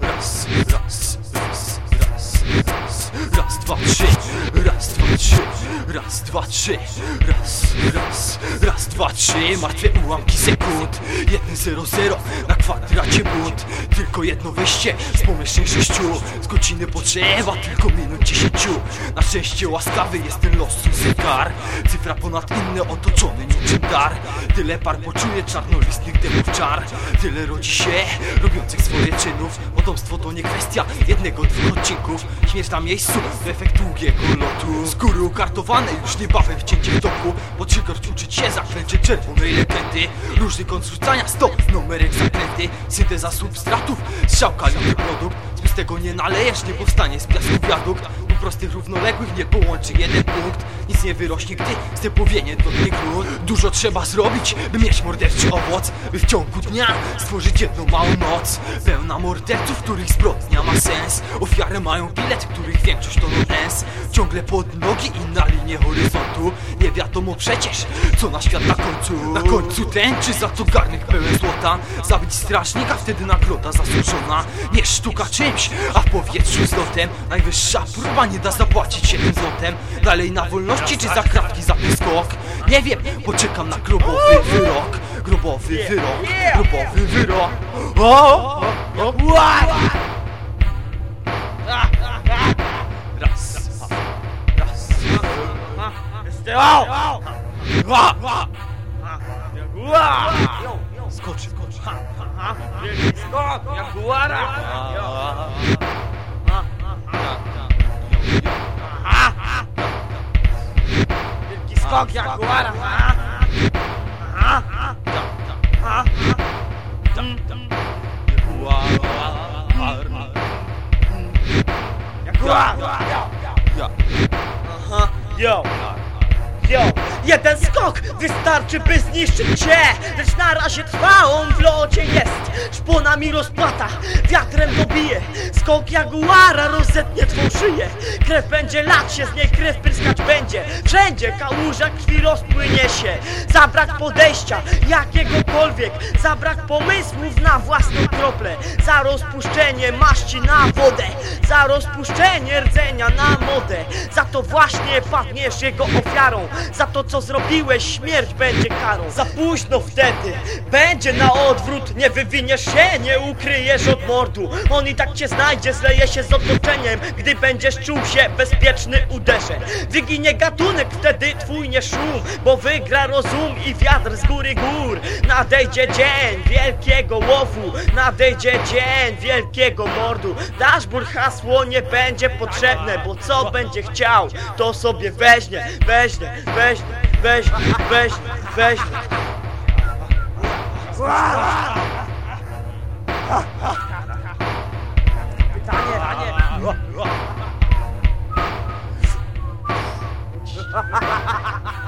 Raz, raz, raz, raz, raz, raz, dwa, trzy, raz, dwa, trzy, raz, raz, raz, dwa, trzy, martwe ułamki sekund, jeden, zero, zero, na kwadracie bunt, tylko jedno wyjście z pomieszczeń sześciu, z godziny potrzeba tylko minut dziesięciu, na szczęście łaskawy jest ten losu zegar, cyfra ponad inne otoczony niczym dar, tyle par poczuje czarnolistnych demów czar, tyle rodzi się, robiących swoje czynów, potomstwo to nie kwestia jednego, dwóch odcinków, śmierć na miejscu, efekt długiego lotu, góry ukartowane już niebawem wcięcie w toku, po trzykroć uczyć się zaklęcie czerwonej legendy, różny kąt zrzucania, stop, numerek zakręty, synteza substratów, strzałka lity produkt, z tego nie nalejesz, nie powstanie z piasku wiadukt, po prostych równoległych nie połączy jeden punkt, nic nie wyrośnie, gdy stepowienie dotknie grunt. Dużo trzeba zrobić, by mieć morderczy owoc, by w ciągu dnia stworzyć jedną małą noc. Pełna morderców, których zbrodnia ma sens. Ofiary mają bilet, których większość to notens. Ciągle pod nogi i na linię horyzontu. Nie wiadomo przecież, co na świat na końcu. Na końcu ten, czy za to garnek pełen złota. Zabić strażnika, wtedy nagroda zasłużona. Nie sztuka czymś, a w powietrzu z. Najwyższa próba nie da zapłacić się tym złotem. Dalej na wolności, czy za kratki za skok? Nie wiem, poczekam na grobowy wyrok. Grobowy wyrok, grobowy wyrok. O! Raz, raz. Skoczy, skoczy. Skok Jaguara! Jaguar! Ja. Yo! Yo! Jeden skok wystarczy, by zniszczyć cię Lecz na razie trwa, on w locie jest Szponami rozpłata, dobije Skok jaguara rozetnie twą szyję? Krew będzie lać się, z niej krew pryskać będzie. Wszędzie kałuża krwi rozpłynie się. Za brak podejścia, jakiegokolwiek. Za brak pomysłów na własną kroplę Za rozpuszczenie maści na wodę. Za rozpuszczenie rdzenia na modę. Za to właśnie padniesz jego ofiarą. Za to co zrobiłeś śmierć będzie karą. Za późno wtedy. Będzie na odwrót. Nie wywiniesz się, nie ukryjesz od mordu On i tak cię znajdzie, zleje się z otoczeniem Gdy będziesz czuł się bezpieczny uderze Wyginie gatunek, wtedy twój nie szum Bo wygra rozum i wiatr z góry gór. Nadejdzie dzień wielkiego łowu Nadejdzie dzień wielkiego mordu. Dashboard hasło nie będzie potrzebne Bo co będzie chciał, to sobie weźmie Weźmie, weźmie, weźmie, weźmie, weźmie. Pytanie, pytanie ha ha ha ha ha